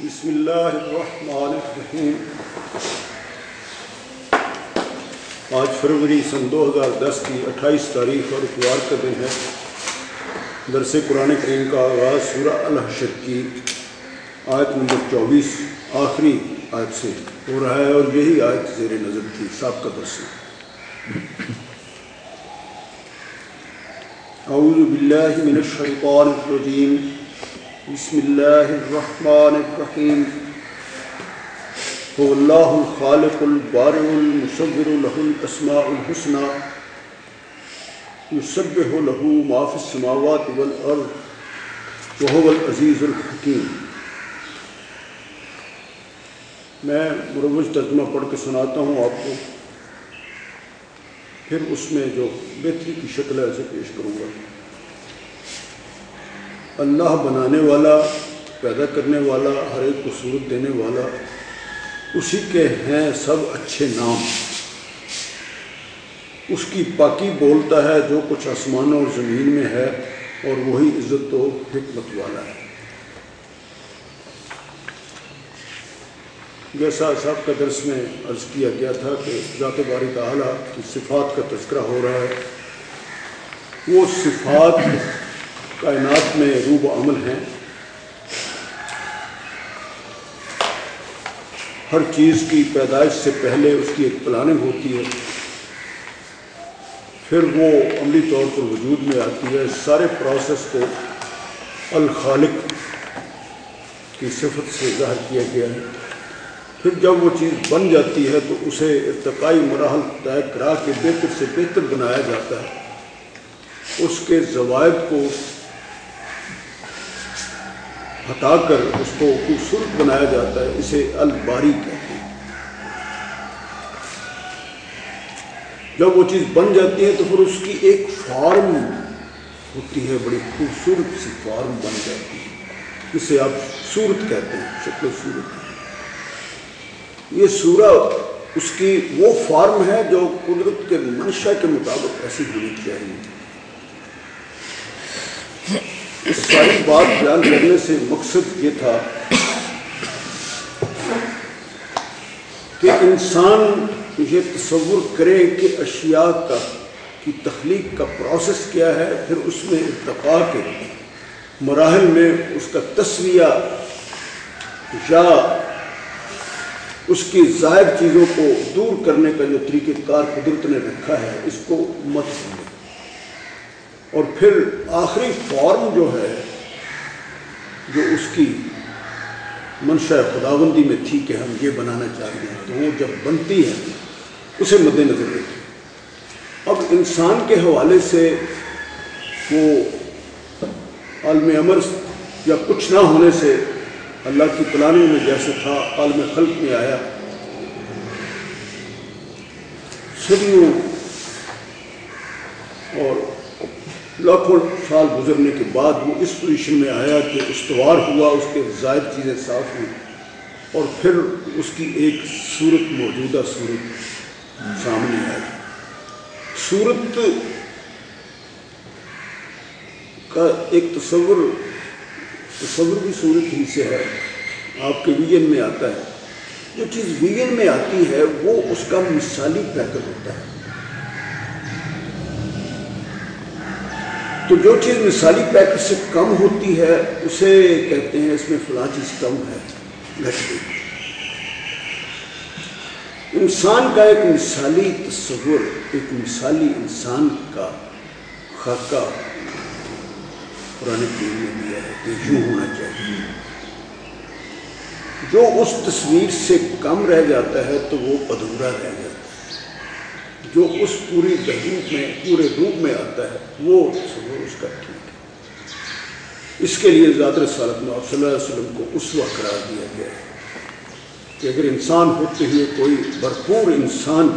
بسم اللہ الرحمن الرحیم. آج فروری سن دو ہزار دس کی اٹھائیس تاریخ اور اتوار کا دن ہے. درس قرآن کریم کا آغاز سورہ الحشر کی آیت نمبر چوبیس، آخری آیت سے ہو رہا ہے اور یہی آیت زیر نظر تھی سابقہ درس اعوذ باللہ من الشیطان الرجیم. بسم اللہ الرحمن الرحیم. هو اللہ الخالق البارع المصور له الاسماء الحسنى. يسبح له ما في السماوات والارض وهو العزیز الحکیم میں مروج ترجمہ پڑھ کے سناتا ہوں آپ کو. پھر اس میں جو بہتری کی شکل ہے اسے پیش کروں گا. اللہ بنانے والا، پیدا کرنے والا، ہر ایک کو صورت دینے والا، اسی کے ہیں سب اچھے نام۔ اس کی پاکی بولتا ہے جو کچھ آسمانوں اور زمین میں ہے، اور وہی عزت و حکمت والا ہے۔ جیسا صاحب کا درس میں عرض کیا گیا تھا کہ ذات باری تعالیٰ کی صفات کا تذکرہ ہو رہا ہے۔ وہ صفات کائنات میں روب عمل ہیں۔ ہر چیز کی پیدائش سے پہلے اس کی ایک پلاننگ ہوتی ہے۔ پھر وہ عملی طور پر وجود میں آتی ہے۔ سارے پروسیس کو الخالق کی صفت سے ظاہر کیا گیا ہے۔ پھر جب وہ چیز بن جاتی ہے تو اسے ارتقائی مراحل طے کرا کے بہتر سے بہتر بنایا جاتا ہے۔ اس کے زوائد کو ہٹا کر اس کو خوبصورت بنایا جاتا ہے، اسے الباری کہتے ہیں۔ جب وہ چیز بن جاتی ہے تو پھر اس کی ایک فارم ہوتی ہے، بڑی خوبصورت سی فارم بن جاتی ہے، جسے آپ صورت کہتے ہیں، شکل صورت۔ یہ سورہ اس کی وہ فارم ہے جو قدرت کے منشا کے مطابق ایسی ہونی چاہیے۔ اس ساری بات بیان کرنے سے مقصد یہ تھا کہ انسان یہ تصور کرے کہ اشیاء کا کی تخلیق کا پروسیس کیا ہے، پھر اس میں ارتقاء کے مراحل میں اس کا تصویہ یا اس کی ظاہر چیزوں کو دور کرنے کا جو طریقہ کار قدرت نے رکھا ہے، اس کو مت اور پھر آخری فارم جو ہے، جو اس کی منشا خداوندی میں تھی کہ ہم یہ بنانا چاہتے ہیں، تو وہ جب بنتی ہے، اسے مد نظر رکھیں اب انسان کے حوالے سے وہ عالم امر یا کچھ نہ ہونے سے اللہ کی پلاننگ میں جیسے تھا، عالم خلق میں آیا۔ صدیوں اور لاکھوں سال گزرنے کے بعد وہ اس پوزیشن میں آیا کہ استوار ہوا، اس کے ظاہر چیزیں صاف ہوئی اور پھر اس کی ایک صورت، موجودہ صورت سامنے آئی۔ صورت کا ایک تصور تصور بھی صورت ہی سے ہے۔ آپ کے ویژن میں آتا ہے۔ جو چیز ویژن میں آتی ہے، وہ اس کا مثالی پیکر ہوتا ہے۔ تو جو چیز مثالی پیکر سے کم ہوتی ہے، اسے کہتے ہیں اس میں فلاں چیز کم ہے۔ گھٹ گئی انسان کا ایک مثالی تصور، ایک مثالی انسان کا خاکہ پرانے دین میں دیا ہے کہ یوں ہونا چاہیے۔ جو اس تصویر سے کم رہ جاتا ہے تو وہ ادھورا رہ جاتا ہے۔ جو اس پوری بہروپ میں، پورے روپ میں آتا ہے، وہ تصور اس کا ٹھیک ہے۔ اس کے لیے ذات رسالت میں صلی اللہ علیہ وسلم کو اسوا قرار دیا گیا ہے کہ اگر انسان ہوتے ہوئے کوئی بھرپور انسان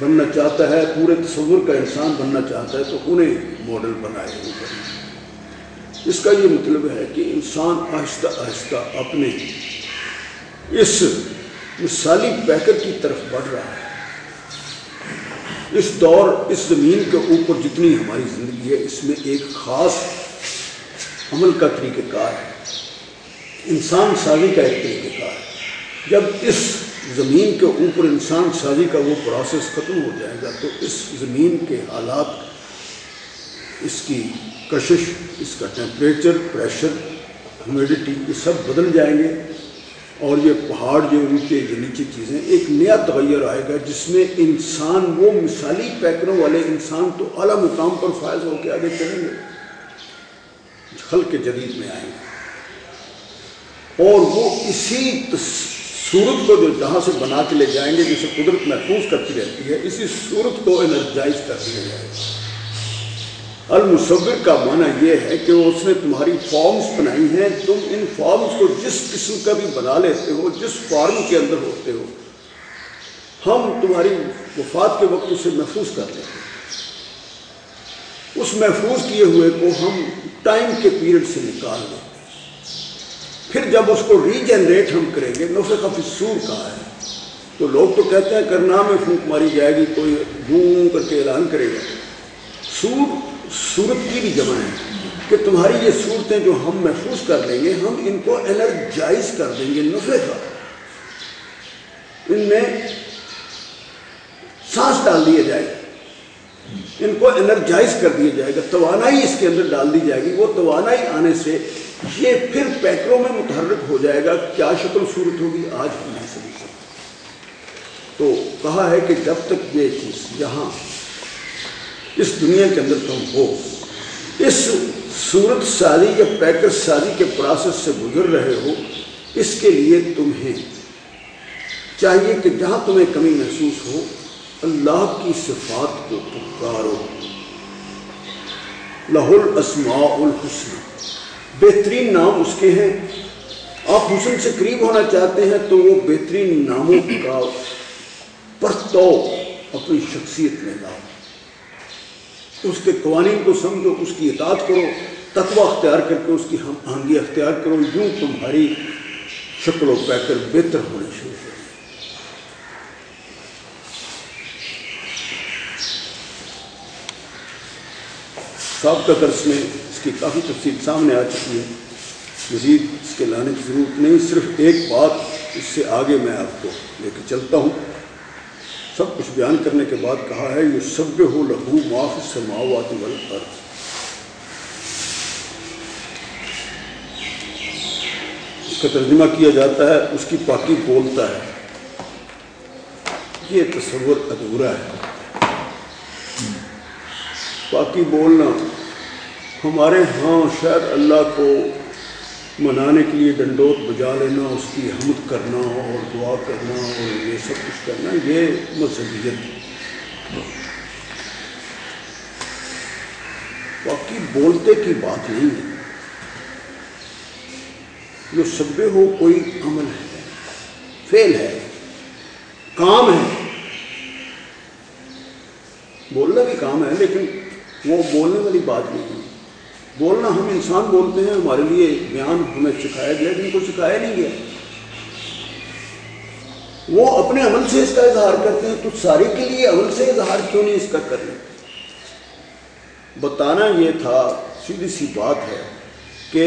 بننا چاہتا ہے، پورے تصور کا انسان بننا چاہتا ہے، تو انہیں ماڈل بنائے ہوئے اس کا یہ مطلب ہے کہ انسان آہستہ آہستہ اپنے اس مثالی پیکر کی طرف بڑھ رہا ہے۔ اس دور، اس زمین کے اوپر جتنی ہماری زندگی ہے، اس میں ایک خاص عمل کا طریقہ کار ہے۔ انسان سازی کا ایک طریقہ کار ہے۔ جب اس زمین کے اوپر انسان سازی کا وہ پروسیس ختم ہو جائے گا، تو اس زمین کے حالات، اس کی کشش، اس کا ٹیمپریچر پریشر ہیومیڈیٹی یہ سب بدل جائیں گے۔ اور یہ پہاڑ جو اونچے یہ نیچے چیزیں، ایک نیا تغیر آئے گا جس میں انسان، وہ مثالی پیکروں والے انسان تو اعلیٰ مقام پر فائز ہو کے آگے چلیں گے۔ خلق جدید میں آئیں گے۔ اور وہ اسی صورت کو جو جہاں سے بنا کے لے جائیں گے، جسے قدرت محفوظ کرتی رہتی ہے، اسی صورت کو انرجائز کر دیا جائے گا المصور کا معنی یہ ہے کہ اس نے تمہاری فارمز بنائی ہیں، تم ان فارمز کو جس قسم کا بھی بنا لیتے ہو، جس فارم کے اندر ہوتے ہو، ہم تمہاری وفات کے وقت اسے محفوظ کر لیتے ہیں۔ اس محفوظ کیے ہوئے کو ہم ٹائم کے پیریڈ سے نکال لیں پھر جب اس کو ری جنریٹ ہم کریں گے نفع کافی سور کہا ہے۔ تو لوگ تو کہتے ہیں کرنا میں پھونک ماری جائے گی، کوئی بوں کر کے اعلان کرے گا۔ سور صورت کی بھی جمع ہے کہ تمہاری یہ صورتیں جو ہم محفوظ کر لیں گے، ہم ان کو انرجائز کر دیں گے نفے کا ان میں سانس ڈال دیا جائے گا ان کو انرجائز کر دیا جائے گا۔ توانائی اس کے اندر ڈال دی جائے گی۔ وہ توانائی آنے سے یہ پھر پیکروں میں متحرک ہو جائے گا۔ کیا شکل صورت ہوگی؟ آج ہم نہیں سمجھ سکتے۔ تو کہا ہے کہ جب تک یہ چیز یہاں اس دنیا کے اندر تم ہو۔ اس صورت سازی یا پیکر سازی کے پروسیس سے گزر رہے ہو، اس کے لیے تمہیں چاہیے کہ جہاں تمہیں کمی محسوس ہو، اللہ کی صفات کو پکارو۔ لہ الاسماء الحسن بہترین نام اس کے ہیں۔ آپ حسن سے قریب ہونا چاہتے ہیں تو وہ بہترین ناموں کا پرتو اپنی شخصیت میں لاؤ۔ اس کے قوانین کو سمجھو، اس کی اطاعت کرو، تقوی اختیار کر کے اس کی ہم آہنگی اختیار کرو، یوں تمہاری شکل و پیکر بہتر ہونے شروع ہو سابقہ درس میں اس کی کافی تفصیل سامنے آ چکی ہے۔ مزید اس کے لانے کی ضرورت نہیں، صرف ایک بات، اس سے آگے میں آپ کو لے کے چلتا ہوں۔ سب کچھ بیان کرنے کے بعد کہا ہے یہ سب ہو لہو معاف سے ماوات اس کا ترجمہ کیا جاتا ہے، اس کی پاکی بولتا ہے۔ یہ تصور ادھورا ہے۔ پاکی بولنا ہمارے ہاں شاید اللہ کو منانے کے لیے ڈنڈوت بجا لینا، اس کی حمد کرنا اور دعا کرنا اور یہ سب کچھ کرنا، یہ مذہبیت باقی بولتے کی بات نہیں ہے۔ جو سبے ہو کوئی عمل ہے فیل ہے، کام ہے۔ بولنا بھی کام ہے، لیکن وہ بولنے والی بات نہیں ہے۔ بولنا ہم انسان بولتے ہیں، ہمارے لیے بیان ہمیں سکھایا گیا، جن کو سکھایا نہیں گیا۔ وہ اپنے عمل سے اس کا اظہار کرتے ہیں، تو سارے کے لیے عمل سے اظہار کیوں نہیں اس کا کریں بتانا یہ تھا، سیدھی سی بات ہے کہ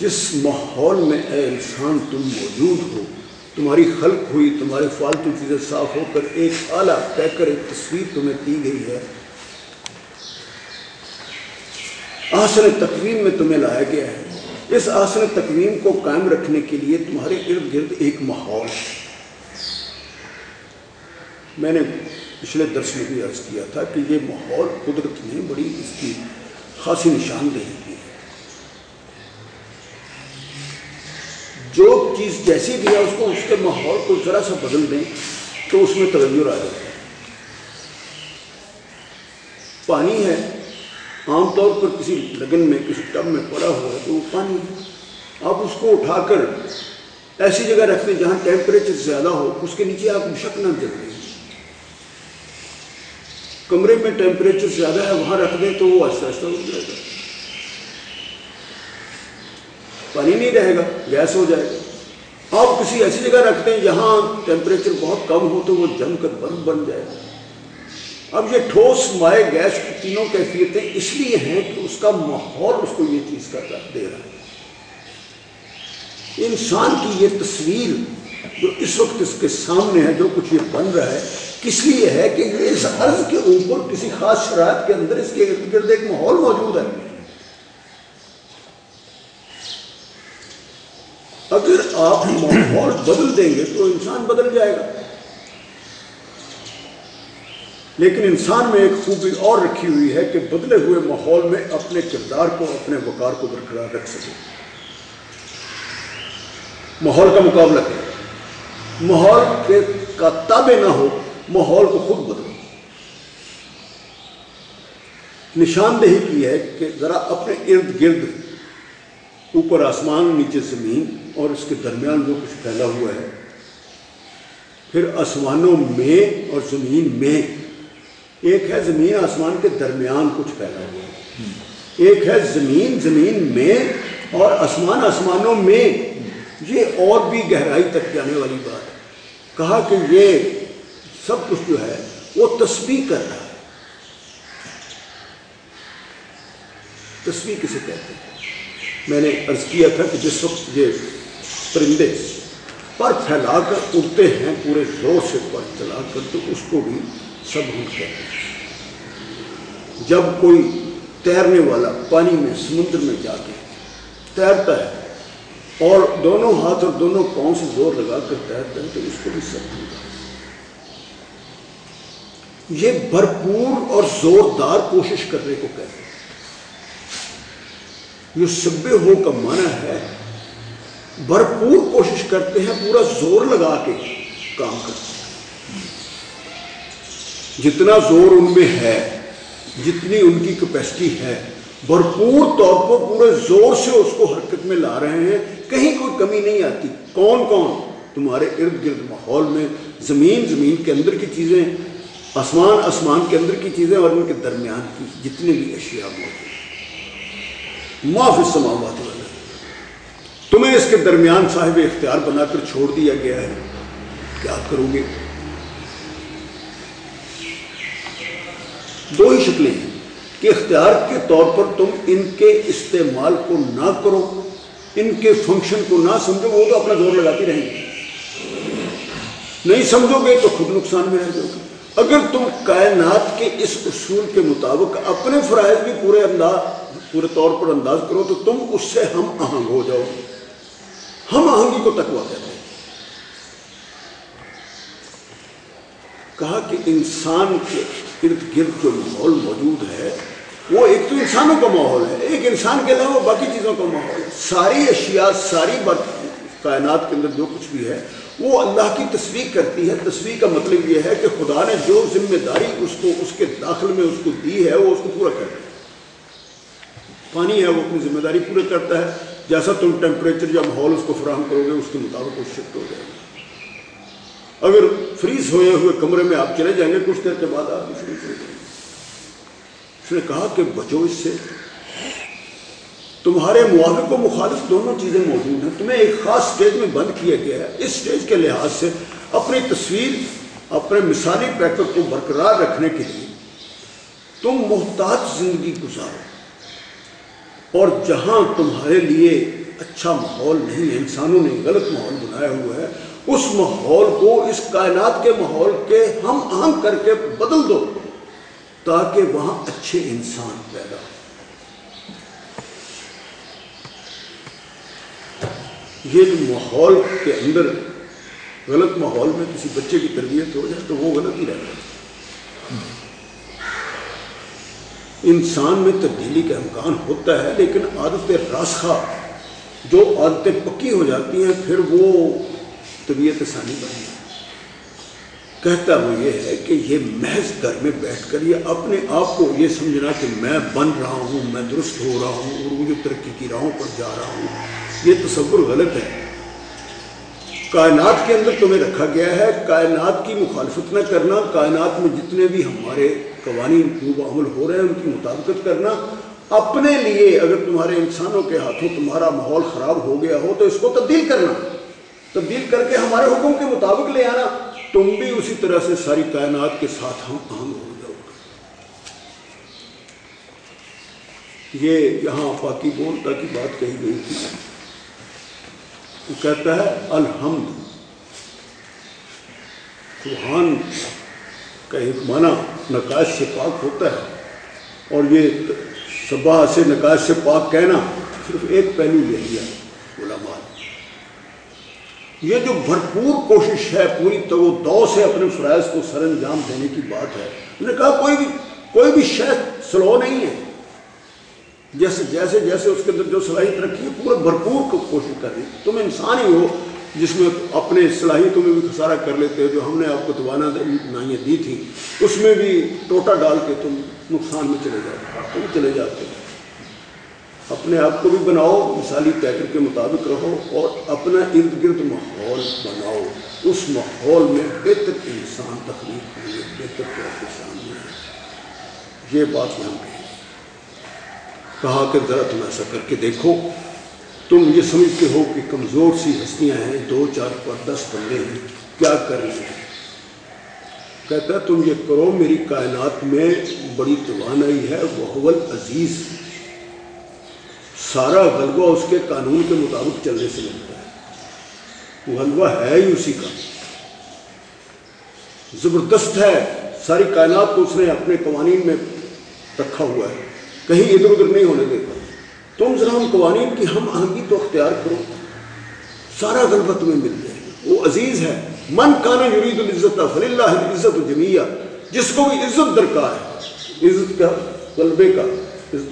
جس ماحول میں اے انسان تم موجود ہو، تمہاری خلق ہوئی تمہاری فالتو چیزیں صاف ہو کر ایک اعلیٰ طے کر، ایک تصویر تمہیں دی گئی ہے آسن تقویم میں تمہیں لایا گیا ہے۔ اس آسن تقویم کو قائم رکھنے کے لیے تمہارے ارد گرد ایک ماحول ہے۔ میں نے پچھلے درس میں بھی عرض کیا تھا کہ یہ ماحول قدرت نے بڑی اس کی خاصی نشاندہی کی جو چیز جیسی بھی ہے، اس کو اس کے ماحول کو ذرا سا بدل دیں تو اس میں تغیر آ جاتا ہے۔ پانی ہے۔ عام طور پر کسی لگن میں، کسی ٹب میں پڑا ہوا ہے تو وہ پانی آپ اس کو اٹھا کر ایسی جگہ رکھ دیں جہاں ٹیمپریچر زیادہ ہو، اس کے نیچے آپ مشک نہ جل دیں۔ کمرے میں ٹیمپریچر زیادہ ہے، وہاں رکھ دیں تو وہ آہستہ آہستہ اٹھ جائے گا۔ پانی نہیں رہے گا، گیس ہو جائے گا۔ آپ کسی ایسی جگہ رکھ دیں جہاں ٹیمپریچر بہت کم ہو تو وہ جم کر برف بن جائے گا۔ اب یہ ٹھوس مائع گیس کی تینوں کیفیتیں اس لیے ہیں کہ اس کا ماحول اس کو یہ چیز کر دے رہا ہے۔ انسان کی یہ تصویر جو اس وقت اس کے سامنے ہے، جو کچھ یہ بن رہا ہے، کس لیے ہے کہ یہ اس عرض کے اوپر، کسی خاص شرائط کے اندر اس کے ارد گرد ایک ماحول موجود ہے۔ اگر آپ ماحول بدل دیں گے تو انسان بدل جائے گا۔ لیکن انسان میں ایک خوبی اور رکھی ہوئی ہے کہ بدلے ہوئے ماحول میں اپنے کردار کو، اپنے وقار کو برقرار رکھ سکے۔ ماحول کا مقابلہ کرے۔ ماحول کے کا تابع نہ ہو، ماحول کو خود بدلو۔ نشاندہی کی ہے کہ ذرا اپنے ارد گرد اوپر آسمان، نیچے زمین اور اس کے درمیان جو کچھ پھیلا ہوا ہے، پھر آسمانوں میں اور زمین میں ایک ہے زمین آسمان کے درمیان کچھ پھیلا ہوا۔ ہے ایک ہے زمین زمین میں اور آسمان آسمانوں میں۔ یہ اور بھی گہرائی تک جانے والی بات ہے۔ کہا کہ یہ سب کچھ جو ہے، وہ تسبیح کر رہا ہے۔ تسبیح کسے کہتے ہیں؟ میں نے عرض کیا تھا کہ جس وقت یہ پرندے پر پھیلا کر اڑتے ہیں، پورے زور سے پر چلا کر، تو اس کو بھی سب کہتے ہیں۔ جب کوئی تیرنے والا پانی میں سمندر میں جا کے تیرتا ہے اور دونوں ہاتھ اور دونوں پاؤں سے زور لگا کر تیرتا ہے تو اس کو بھی سب ہوگا یہ بھرپور اور زوردار کوشش کرنے کو کہتے ہیں۔ یہ سبے ہو کا معنی ہے، بھرپور کوشش کرتے ہیں، پورا زور لگا کے کام کرتے ہیں۔ جتنا زور ان میں ہے، جتنی ان کی کیپیسٹی ہے، بھرپور طور پر پورے زور سے اس کو حرکت میں لا رہے ہیں۔ کہیں کوئی کمی نہیں آتی۔ کون کون؟ تمہارے ارد گرد ماحول میں زمین زمین کے اندر کی چیزیں، آسمان آسمان کے اندر کی چیزیں اور ان کے درمیان کی جتنے بھی اشیاء موجود معاف سماوات والا تمہیں اس کے درمیان صاحب اختیار بنا کر چھوڑ دیا گیا ہے۔ کیا کرو گے۔ دو ہی شکلیں ہیں کہ اختیار کے طور پر تم ان کے استعمال کو نہ کرو، ان کے فنکشن کو نہ سمجھو، وہ تو اپنا زور لگاتی رہیں گے نہیں سمجھو گے تو خود نقصان میں رہ جاؤ گے۔ اگر تم کائنات کے اس اصول کے مطابق اپنے فرائض بھی پورے انداز پورے طور پر انداز کرو تو تم اس سے ہم آہنگ ہو جاؤ گے۔ ہم آہنگی کو تکوا کہتے ہیں۔ کہا کہ انسان کے ارد گرد جو ماحول موجود ہے، وہ ایک تو انسانوں کا ماحول ہے، ایک انسان کے علاوہ باقی چیزوں کا ماحول ہے۔ ساری اشیاء، ساری کائنات کے اندر جو کچھ بھی ہے، وہ اللہ کی تصویر کرتی ہے۔ تصویر کا مطلب یہ ہے کہ خدا نے جو ذمہ داری اس کو، اس کے داخل میں اس کو دی ہے، وہ اس کو پورا کر ہے۔ پانی ہے، وہ اپنی ذمہ داری پورا کرتا ہے۔ جیسا تم ٹیمپریچر یا ماحول اس کو فراہم کرو گے، اس کے مطابق وہ شفٹ ہو جائے گا۔ اگر فریز ہوئے ہوئے کمرے میں آپ چلے جائیں گے، کچھ دیر کے بعد آپ بھی فریز ہو جائیں گے۔ اس نے کہا کہ بچو اس سے۔ تمہارے موافق و مخالف دونوں چیزیں موجود ہیں۔ تمہیں ایک خاص سٹیج میں بند کیا گیا ہے۔ اس سٹیج کے لحاظ سے اپنی تصویر، اپنے مثالی پیکر کو برقرار رکھنے کے لیے تم محتاط زندگی گزارو۔ اور جہاں تمہارے لیے اچھا ماحول نہیں ہے، انسانوں نے غلط ماحول بنایا ہوا ہے اس ماحول کو، اس کائنات کے ماحول کے ہم اہم کر کے بدل دو، تاکہ وہاں اچھے انسان پیدا ہو یہ جو ماحول کے اندر غلط ماحول میں کسی بچے کی تربیت ہو جائے تو وہ غلط ہی رہتا ہے۔ انسان میں تبدیلی کا امکان ہوتا ہے، لیکن عادت راسخہ جو عادتیں پکی ہو جاتی ہیں، پھر وہ طبیعت ثانی بنی کہتا وہ یہ ہے کہ یہ محض گھر میں بیٹھ کر یہ اپنے آپ کو یہ سمجھنا کہ میں بن رہا ہوں، میں درست ہو رہا ہوں اور وہ جو ترقی کی راہوں پر جا رہا ہوں، یہ تصور غلط ہے۔ کائنات کے اندر تمہیں رکھا گیا ہے، کائنات کی مخالفت نہ کرنا، کائنات میں جتنے بھی ہمارے قوانین خوب عمل ہو رہے ہیں، ان کی مطابقت کرنا۔ اپنے لیے اگر تمہارے انسانوں کے ہاتھوں تمہارا ماحول خراب ہو گیا ہو تو اس کو تبدیل کرنا۔ تبدیل کر کے ہمارے حکم کے مطابق لے آنا، تم بھی اسی طرح سے ساری کائنات کے ساتھ ہم اہم ہو جاؤ۔ یہ یہاں پاکی بولتا کی بات کہی گئی تھی۔ وہ کہتا ہے، الحمد۔ سبحان کا ایک معنی نقاش سے پاک ہوتا ہے۔ اور یہ صبح سے نقاش سے پاک کہنا صرف ایک پہلو لے لیا علماء۔ یہ جو بھرپور کوشش ہے پوری تو وہ دو سے اپنے فرائض کو سر انجام دینے کی بات ہے۔ انہوں نے کہا کوئی بھی کوئی بھی شہ سلو نہیں ہے۔ جیسے جیسے جیسے اس کے اندر جو صلاحیت رکھی ہے، پورا بھرپور کو کوشش کر رہی تم انسان ہی ہو جس میں اپنے صلاحیتوں میں بھی خسارہ کر لیتے ہو، جو ہم نے آپ کو توانا نائیں دی تھی اس میں بھی ٹوٹا ڈال کے تم نقصان میں چلے جاتے تم چلے جاتے ہو۔ اپنے آپ کو بھی بناؤ، مثالی پیکر کے مطابق رہو اور اپنا ارد گرد ماحول بناؤ۔ اس ماحول میں بہتر انسان تخلیق ہوں گے بہتر کے سامنے یہ بات یہاں پہ کہا کہ ذرا تم ایسا کر کے دیکھو۔ تم یہ سمجھتے ہو کہ کمزور سی ہستیاں ہیں، دو، چار پر دس بندے ہیں، کیا کر رہے ہیں؟ کہتا تم یہ کرو، میری کائنات میں بڑی توانائی ہے، وہ عزیز۔ سارا غلبہ اس کے قانون کے مطابق چلنے سے ملتا ہے۔ وہ غلبہ ہے ہی اسی کا۔ زبردست ہے۔ ساری کائنات کو اس نے اپنے قوانین میں رکھا ہوا ہے۔ کہیں ادھر ادھر نہیں ہونے دیتا۔ تم ذرا ان قوانین کی ہم آہنگی تو اختیار کرو۔ سارا غلبہ تمہیں مل جائے گا۔ وہ عزیز ہے۔ من کانا یرید العزت فلی اللہ عزت الجمیہ جس کو بھی عزت درکار ہے، عزت کا غلبے کا۔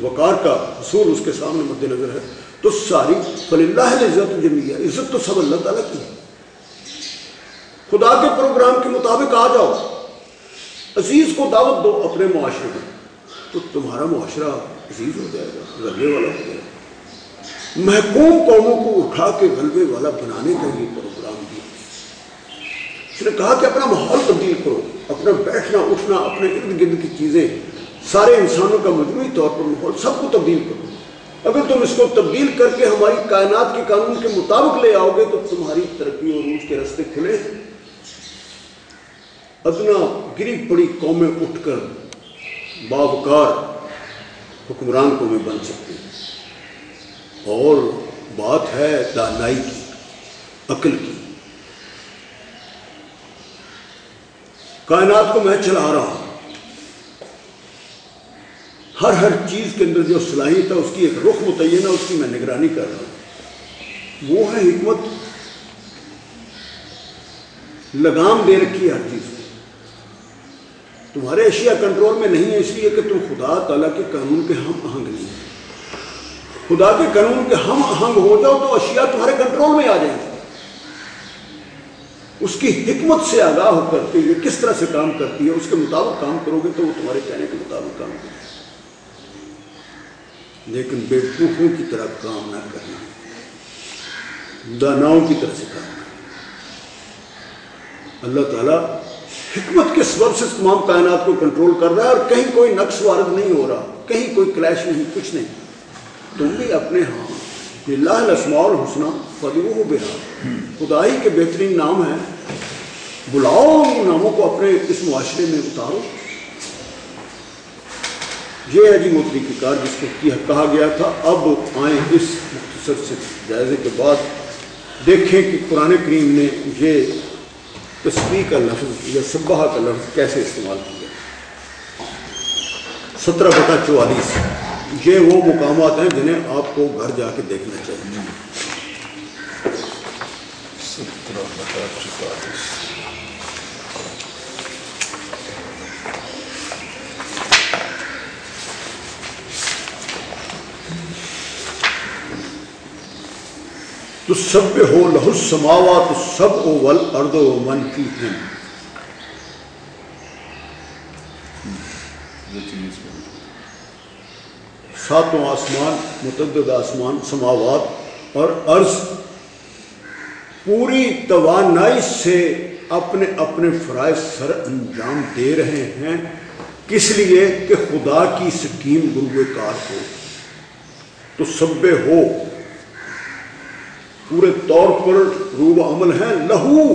وقار کا حصول اس کے سامنے مد نظر ہے، تو ساری فلی اللہ عزت الجمیہ عزت تو سب اللہ تعالیٰ کی ہے۔ خدا کے پروگرام کے مطابق آ جاؤ، عزیز کو دعوت دو اپنے معاشرے میں، تو تمہارا معاشرہ عزیز ہو جائے گا، غلبے والا ہو جائے گا۔ محکوم قوموں کو اٹھا کے غلبے والا بنانے کا یہ پروگرام دیا اس نے کہا کہ اپنا ماحول تبدیل کرو، اپنا بیٹھنا، اٹھنا، اپنے ارد گرد کی چیزیں سارے انسانوں کا مجموعی طور پر ماحول سب کو تبدیل کرو اگر تم اس کو تبدیل کر کے ہماری کائنات کے قانون کے مطابق لے آؤ گے تو تمہاری ترقی اور روز کے رستے کھلے۔ ادنا گری پڑی قومیں اٹھ کر باوکار حکمران قومیں بن سکتی ہوں اور بات ہے دانائی کی، عقل کی۔ کائنات کو میں چلا رہا ہوں۔ ہر ہر چیز کے اندر جو صلاحیت ہے، اس کی ایک رخ متعین ہے، اس کی میں نگرانی کر رہا ہوں۔ وہ ہے حکمت۔ لگام دے رکھی ہے ہر چیز کو تمہارے اشیاء کنٹرول میں نہیں ہے اس لیے کہ تم خدا تعالیٰ کے قانون کے ہم آہنگ نہیں ہیں۔ خدا کے قانون کے ہم آہنگ ہو جاؤ تو اشیاء تمہارے کنٹرول میں آ جائیں۔ گے اس کی حکمت سے آگاہ ہو کر کے یہ کس طرح سے کام کرتی ہے، اس کے مطابق کام کرو گے تو وہ تمہارے کہنے کے مطابق کام کرے۔ لیکن بیوقوفوں کی طرح کام نہ کرنا، داناؤں کی طرح سے کام کرنا۔ اللہ تعالیٰ حکمت کے سبب سے تمام کائنات کو کنٹرول کر رہا ہے اور کہیں کوئی نقص وارد نہیں ہو رہا، کہیں کوئی کلیش نہیں، کچھ نہیں۔ تم بھی اپنے ہاں اللہ الاسماء الحسنہ فدو بہا۔ خدائی کے بہترین نام ہیں۔ بلاؤ ان ناموں کو اپنے اس معاشرے میں اتارو۔ یہ ہے جی موتری کی کار جس کو کہا گیا تھا۔ اب آئیں اس مختصر سے جائزے کے بعد دیکھیں کہ قرآن کریم نے یہ تسبیح کا لفظ یا صبح کا لفظ کیسے استعمال کیا۔ سترہ بٹا چوالیس۔ یہ وہ مقامات ہیں جنہیں آپ کو گھر جا کے دیکھنا چاہیے۔ سترہ بٹا چوالیس۔ تو سب ہو لہو سماوا تو سب او ول ارد و من کی ہیں ساتوں آسمان، متعدد آسمان، سماوات اور عرض۔ پوری توانائی سے اپنے اپنے فرائض سر انجام دے رہے ہیں۔ کس لیے؟ کہ خدا کی سکیم گروہ کار ہو تو سب ہو۔ پورے طور پر روب عمل ہے لہو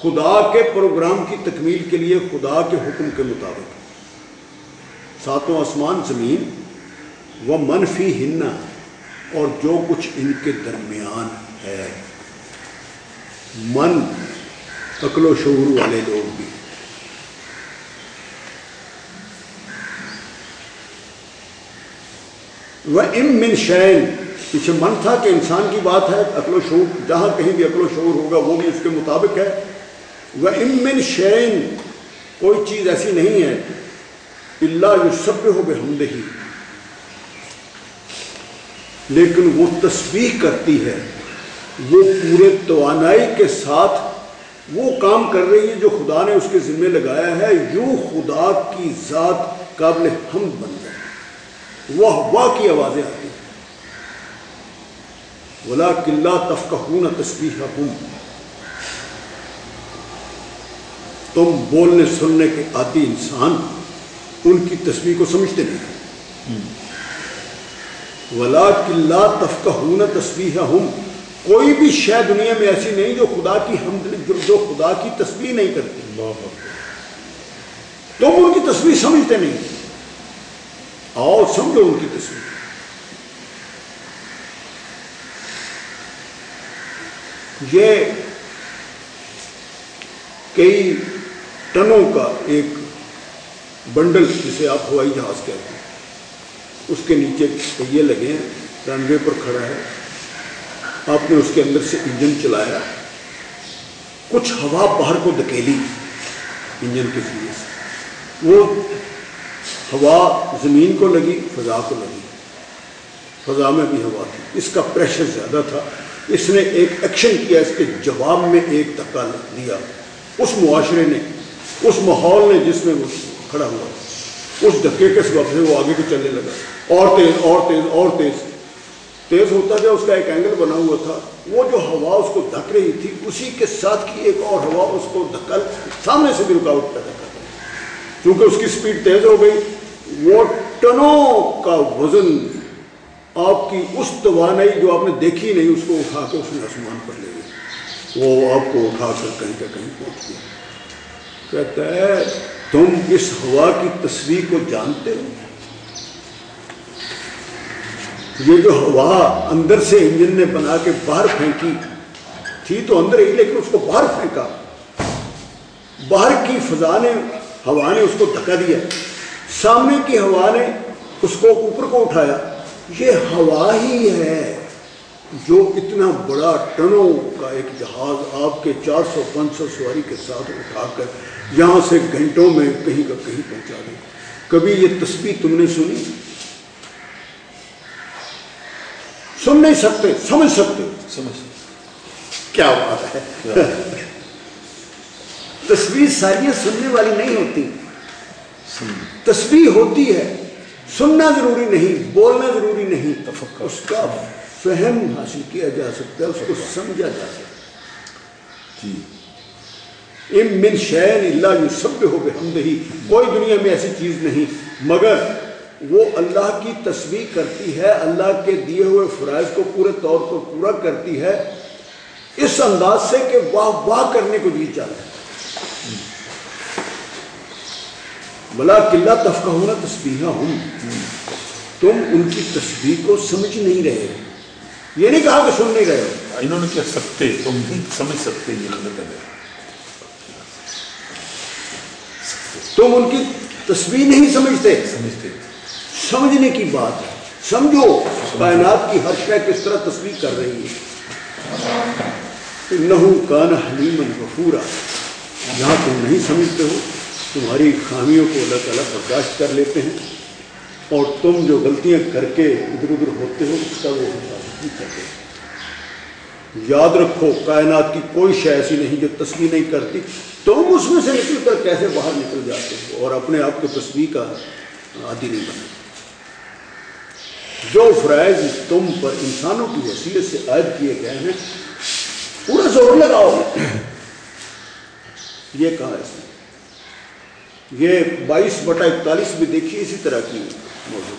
خدا کے پروگرام کی تکمیل کے لیے خدا کے حکم کے مطابق۔ ساتوں آسمان، زمین و منفی ہننا اور جو کچھ ان کے درمیان ہے۔ من، عقل و شعور والے لوگ بھی۔ وہ ام من شین پیچھے من تھا کہ انسان کی بات ہے عقل و شعور، جہاں کہیں بھی عقل و شعور ہوگا، وہ بھی اس کے مطابق ہے۔ وہ ام من کوئی چیز ایسی نہیں ہے اللہ جو سب ہو بے ہی لیکن وہ تسبیح کرتی ہے، وہ پورے توانائی کے ساتھ وہ کام کر رہی ہے جو خدا نے اس کے ذمہ لگایا ہے۔ یوں خدا کی ذات قابل حمد بن گئے۔ وہ واہ کی آوازیں آتی ہیں۔ ولا قلعہ تفقہ تسبیح تم بولنے سننے کے آتی انسان ان کی تصویر کو سمجھتے نہیں۔ ولا قلعہ تفقہ ہوں تصویر ہم کوئی بھی شے دنیا میں ایسی نہیں جو خدا کی حمد جو, جو خدا کی تصویر نہیں کرتی۔ تم ان کی تصویر سمجھتے نہیں۔ آؤ سمجھو ان کی تصویر یہ کئی ٹنوں کا ایک بنڈل جسے آپ ہوائی جہاز کہتے ہیں، اس کے نیچے پہیے لگے ہیں، رن وے پر کھڑا ہے۔ آپ نے اس کے اندر سے انجن چلایا۔ کچھ ہوا باہر کو دکیلی انجن کے ذریعے سے۔ وہ ہوا زمین کو لگی، فضا کو لگی۔ فضا میں بھی ہوا تھی۔ اس کا پریشر زیادہ تھا۔ اس نے ایک ایکشن کیا، اس کے جواب میں ایک دھکا دیا اس معاشرے نے، اس ماحول نے جس میں وہ کھڑا ہوا، اس دھکے کے سبب سے وہ آگے کو چلنے لگا۔ اور تیز اور تیز اور تیز۔ تیز ہوتا گیا، اس کا ایک اینگل بنا ہوا تھا۔ وہ جو ہوا اس کو دھک رہی تھی، اسی کے ساتھ کی ایک اور ہوا اس کو دھکل سامنے سے بھی رکاوٹ پیدا کر رہی۔ کیونکہ اس کی سپیڈ تیز ہو گئی، وہ ٹنوں کا وزن آپ کی اس توانائی جو آپ نے دیکھی نہیں، اس کو اٹھا کے اس نے آسمان پر لے گئی وہ آپ کو اٹھا کر کہیں کا کہیں پہنچ گیا۔ کہتا ہے، تم اس ہوا کی تصویر کو جانتے ہو؟ یہ جو ہوا اندر سے انجن نے بنا کے باہر پھینکی، تھی تو اندر ہی، لیکن اس کو باہر پھینکا۔ باہر کی فضا نے، ہوا نے اس کو دھکا دیا۔ سامنے کی ہوا نے اس کو اوپر کو اٹھایا۔ یہ ہوا ہی ہے۔ جو اتنا بڑا ٹنوں کا ایک جہاز آپ کے چار سو پانچ سو سواری کے ساتھ اٹھا کر یہاں سے گھنٹوں میں کہیں کا کہیں پہنچا دے۔ کبھی یہ تصویر تم نے سنی؟ سن نہیں سکتے سمجھ سکتے۔ سمجھ۔ کیا بات ہے؟ تصویر ساریاں سننے والی نہیں ہوتی۔ تصویر ہوتی ہے۔ سننا ضروری نہیں بولنا ضروری نہیں۔ تفکر۔ اس کا فہم حاصل کیا جا سکتا ہے اس کو سمجھا جا سکتا جی۔ ہے ام من شین اللہ یو سب ہو بے ہی کوئی دنیا میں ایسی چیز نہیں مگر وہ اللہ کی تصویر کرتی ہے اللہ کے دیے ہوئے فرائض کو پورے طور پر پورا کرتی ہے۔ اس انداز سے کہ واہ واہ کرنے کو جی چاہتا ہے۔ بلا قلعہ تفقہ ہونا تصویر ہوں تم ان کی تصویر کو سمجھ نہیں رہے یہ نہیں کہا کہ سن نہیں رہے ہو۔ انہوں نے کیا سکتے تم نہیں سمجھ سکتے یہ تم ان کی تصویر نہیں سمجھتے۔ سمجھتے۔ سمجھنے کی بات ہے۔ سمجھو کائنات کی ہر شے کس طرح تصویر کر رہی ہے۔ نہو کان حلیم غفورا۔ یہاں تم نہیں سمجھتے ہو۔ تمہاری خامیوں کو اللہ تعالیٰ برداشت کر لیتے ہیں اور تم جو غلطیاں کر کے ادھر ادھر ہوتے ہو اس کا وہ حفاظت نہیں کرتے۔ یاد رکھو، کائنات کی کوئی شے ایسی نہیں جو تصویر نہیں کرتی۔ تم اس میں سے نکل کر کیسے باہر نکل جاتے ہو؟ اور اپنے آپ کو تصویر کا عادی نہیں بنتے۔ جو فرائض تم پر انسانوں کی وسیلت سے عائد کیے گئے ہیں، پورا زور لگاؤ۔ یہ کہا اس نے یہ بائیس بٹا اکتالیس بھی دیکھیے اسی طرح کی موضوع۔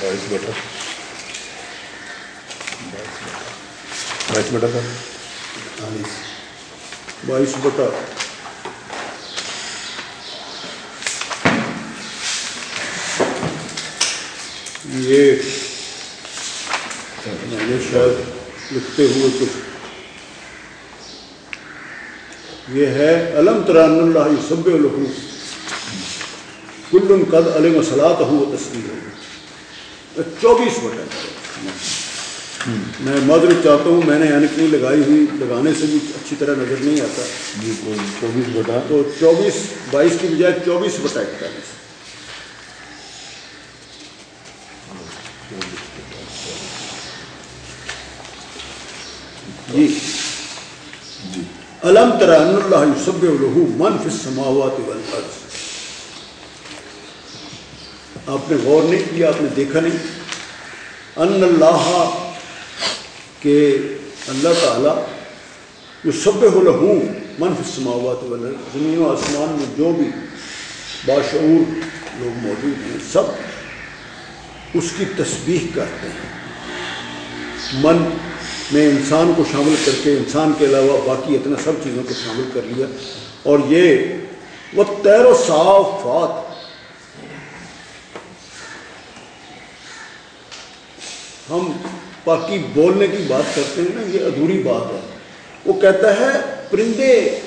بائیس بٹا۔ بائیس بٹا یہ شاید لکھتے ہوئے کچھ یہ ہے علم تران اللہ سب لہو کل قد علم صلاح ہو تصویر چوبیس بٹا میں معذرت چاہتا ہوں میں نے اینک نہیں لگائی ہوئی لگانے سے بھی اچھی طرح نظر نہیں آتا۔ جی چوبیس بٹا تو چوبیس بائیس کی بجائے چوبیس بٹا اکتالیس جی۔ جی علم ان اللہ سب لہو من فی السماوات والارض. آپ نے غور نہیں کیا، آپ نے دیکھا نہیں. ان اللہ کہ اللہ تعالیٰ جو سب لہو من فی السماوات والارض. زمین و آسمان میں جو بھی باشعور لوگ موجود ہیں، سب اس کی تسبیح کرتے ہیں. من میں انسان کو شامل کر کے انسان کے علاوہ باقی اتنا سب چیزوں کو شامل کر لیا۔ اور یہ وہ تیر و صافات۔ ہم باقی بولنے کی بات کرتے ہیں نا یہ ادھوری بات ہے۔ وہ کہتا ہے پرندے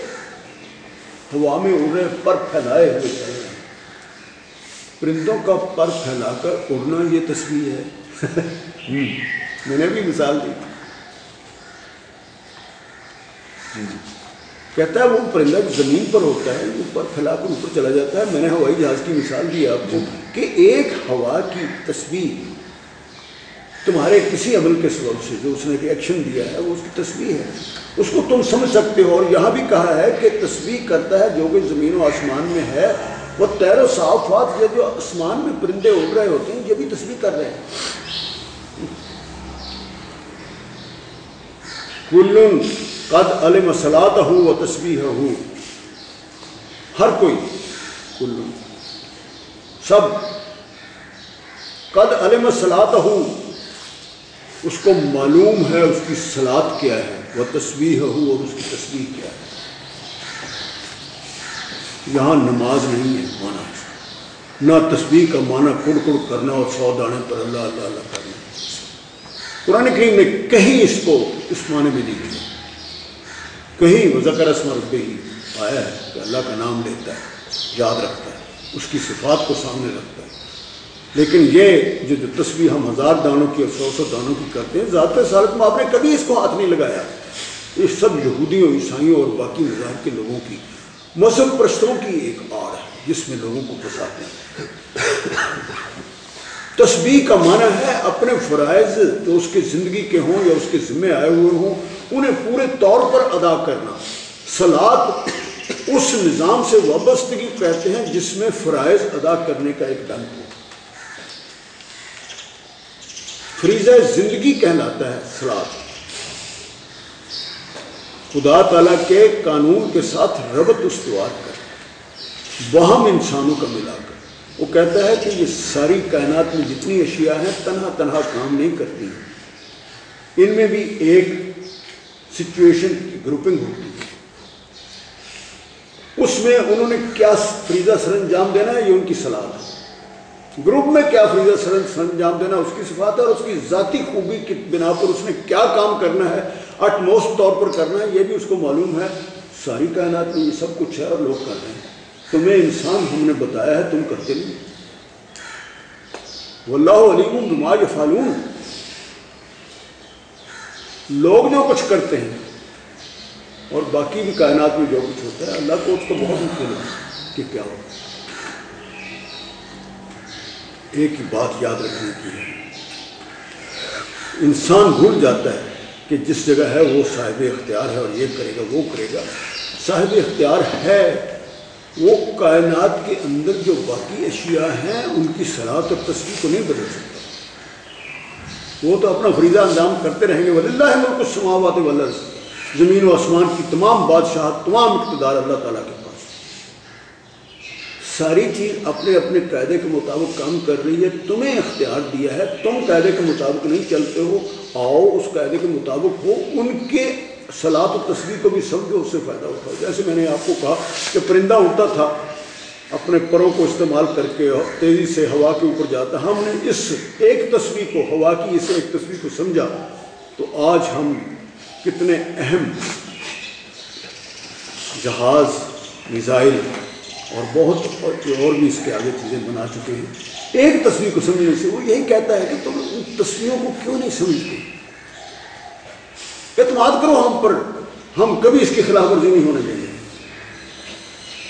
ہوا میں اڑ رہے پر پھیلائے ہوئے چل رہے ہیں پرندوں کا پر پھیلا کر اڑنا یہ تصویر ہے۔ میں نے بھی مثال دی۔ جی۔ کہتا ہے وہ پرندہ زمین پر ہوتا ہے، اوپر پھیلا کر اوپر چلا جاتا ہے۔ میں نے ہوائی جہاز کی مثال دی آپ کو کہ ایک ہوا کی تصویر تمہارے کسی عمل کے سبب سے جو اس نے ایکشن دیا ہے، وہ اس کی تصویر ہے۔ اس کو تم سمجھ سکتے ہو اور یہاں بھی کہا ہے کہ تصویر کرتا ہے جو کہ زمین و آسمان میں ہے۔ وہ تیر و صافات یہ جو آسمان میں پرندے اڑ رہے ہوتے ہیں، یہ بھی تصویر کر رہے ہیں۔ کلن قد علم صلاح ہو و تصویر ہو ہر کوئی کلن سب، قد علم صلاح ہو اس کو معلوم ہے اس کی سلاد کیا ہے وہ تصویر ہو اور اس کی تصویر کیا ہے۔ یہاں نماز نہیں ہے، مانا نہ تصویر کا معنی کڑ کڑ کرنا اور سو دانے پر اللہ اللہ اللہ کرنا۔ قرآن کریم نے کہیں اس کو اس معنی میں نہیں کیا۔ کہیں وہ ذکر اسم رب ہی آیا ہے کہ اللہ کا نام لیتا ہے، یاد رکھتا ہے، اس کی صفات کو سامنے رکھتا ہے۔ لیکن یہ جو جو تصویر ہم ہزار دانوں کی اور سو سو دانوں کی کرتے ہیں، ذات سالت میں آپ نے کبھی اس کو ہاتھ نہیں لگایا۔ یہ سب یہودیوں، عیسائیوں اور باقی مذاہب کے لوگوں کی مذہب پرستوں کی ایک آڑ ہے، جس میں لوگوں کو پھنساتے ہیں۔ تسبیح کا معنی ہے اپنے فرائض جو اس کے زندگی کے ہوں یا اس کے ذمے آئے ہوئے ہوں انہیں پورے طور پر ادا کرنا۔ سلاد اس نظام سے وابستگی کہتے ہیں جس میں فرائض ادا کرنے کا ایک ڈنگ ہو۔ فریضہ زندگی کہلاتا ہے سلاد خدا تعالیٰ کے قانون کے ساتھ ربط استوار کر۔ وہم انسانوں کا ملا کر۔ وہ کہتا ہے کہ یہ ساری کائنات میں جتنی اشیاء ہیں تنہا تنہا کام نہیں کرتی۔ ہیں ان میں بھی ایک سچویشن کی گروپنگ ہوتی ہے۔ اس میں انہوں نے کیا فریضہ سر انجام دینا ہے؟ یہ ان کی صلاح ہے۔ گروپ میں کیا فریضہ سر انجام دینا اس کی صفات ہے اور اس کی ذاتی خوبی کی بنا پر اس نے کیا کام کرنا ہے؟ اٹ موسٹ طور پر کرنا ہے۔ یہ بھی اس کو معلوم ہے۔ ساری کائنات میں یہ سب کچھ ہے اور لوگ کر رہے ہیں۔ تمہیں انسان ہم نے بتایا ہے تم کرتے نہیں۔ واللہ علیم بما یفعلون۔ لوگ جو کچھ کرتے ہیں اور باقی بھی کائنات میں جو کچھ ہوتا ہے، اللہ کو اس کو بہت مشکل ہے کہ کیا ہوتا ہے ایک ہی بات یاد رکھنے کی ہے۔ انسان بھول جاتا ہے کہ جس جگہ ہے وہ صاحب اختیار ہے اور یہ کرے گا، وہ کرے گا۔ صاحب اختیار ہے۔ وہ کائنات کے اندر جو باقی اشیاء ہیں، ان کی صلاحت اور تصویر کو نہیں بدل سکتا۔ وہ تو اپنا فریضہ انجام کرتے رہیں گے ولی اللہ ملک السماوات والارض زمین و آسمان کی تمام بادشاہت، تمام اقتدار اللہ تعالیٰ کے پاس۔ ساری چیز اپنے اپنے قاعدے کے مطابق کام کر رہی ہے، تمہیں اختیار دیا ہے، تم قاعدے کے مطابق نہیں چلتے ہو، آؤ اس قاعدے کے مطابق ہو، ان کے سلاد و تصویر کو بھی سمجھو، اس سے فائدہ اٹھاؤ۔ جیسے میں نے آپ کو کہا کہ پرندہ اڑتا تھا اپنے پروں کو استعمال کر کے تیزی سے ہوا کے اوپر جاتا ہے۔ ہم نے اس ایک تصویر کو، ہوا کی اس ایک تصویر کو سمجھا۔ تو آج ہم کتنے اہم جہاز، میزائل اور بہت اور بھی اس کے آگے چیزیں بنا چکے ہیں۔ ایک تصویر کو سمجھنے سے وہ یہی کہتا ہے کہ تم ان تصویروں کو کیوں نہیں سمجھتے؟ اعتماد کرو ہم پر۔ ہم کبھی اس کی خلاف ورزی نہیں ہونے دیں گے۔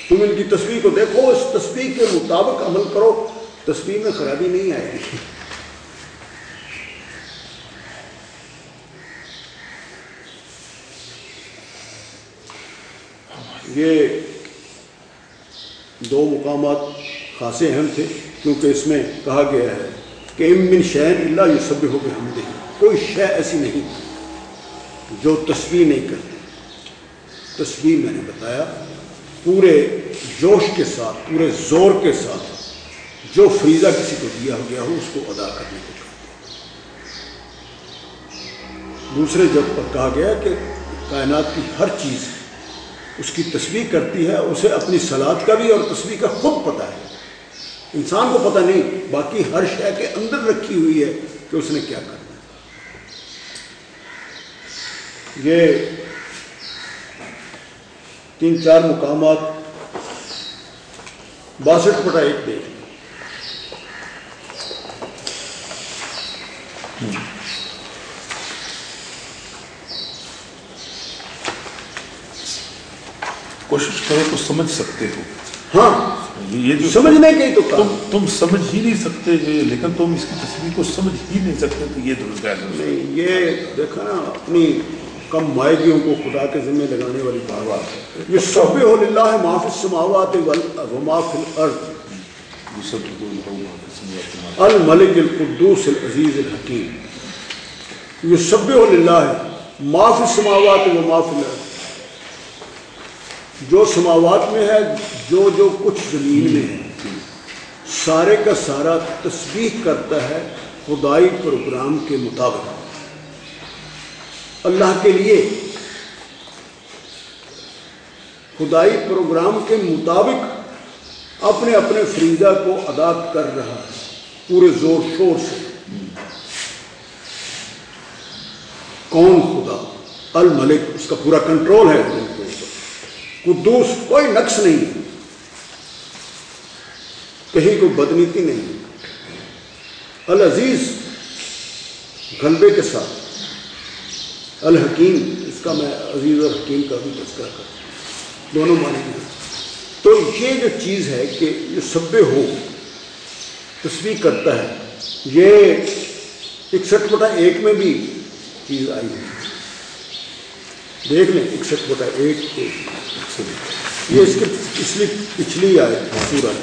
تم ان کی تصویر کو دیکھو، اس تصویر کے مطابق عمل کرو۔ تصویر میں خرابی نہیں آئے گی۔ یہ دو مقامات خاصے اہم تھے، کیونکہ اس میں کہا گیا ہے کہ ام من شہر اللہ یہ سب ہو کے ہم دیں کوئی شے ایسی نہیں، جو تصویر نہیں کرتی تصویر میں نے بتایا پورے جوش کے ساتھ، پورے زور کے ساتھ جو فریضہ کسی کو دیا گیا ہو، اس کو ادا کرنے کو دوسرے جب پر کہا گیا کہ کائنات کی ہر چیز اس کی تصویر کرتی ہے، اسے اپنی سلاد کا بھی اور تصویر کا خود پتہ ہے۔ انسان کو پتہ نہیں، باقی ہر شے کے اندر رکھی ہوئی ہے کہ اس نے کیا کرنا ہے۔ یہ تین چار مقامات باسٹھ پٹا ایک دیکھ کوشش کرو تو سمجھ سکتے ہو۔ ہاں یہ جو سمجھنے کے تو تم تم سمجھ ہی نہیں سکتے لیکن تم اس کی تصویر کو سمجھ ہی نہیں سکتے تو یہ درست نہیں یہ دیکھا نا اپنی کم مائگیوں کو خدا کے ذمہ لگانے والی بات ہے۔ یہ سب ہو للہ معاف السماوات وما فی الارض۔ الملک القدوس العزیز الحکیم۔ یہ سب ہو للہ معاف السماوات وما فی الارض۔ جو سماوات میں ہے جو جو کچھ زمین میں ہے۔ سارے کا سارا تسبیح کرتا ہے خدائی پروگرام کے مطابق۔ اللہ کے لیے خدائی پروگرام کے مطابق اپنے اپنے فریضہ کو ادا کر رہا ہے، پورے زور شور سے۔ کون خدا؟ الملک، اس کا پورا کنٹرول ہے۔ قدوس، کوئی نقص نہیں۔ ہے کہیں کوئی بدنیتی نہیں۔ العزیز، غلبے کے ساتھ۔ الحکیم، اس کا میں عزیز اور حکیم کا بھی تذکرہ کرتا دونوں معنی ہیں تو یہ جو چیز ہے کہ یہ سبے ہو تصویر کرتا ہے، یہ اکسٹھ بٹا ایک میں بھی چیز آئی ہے۔ دیکھ لیں، اکسٹھ بٹا ایک یہ اس کے پچھلی پچھلی آئے سورہ۔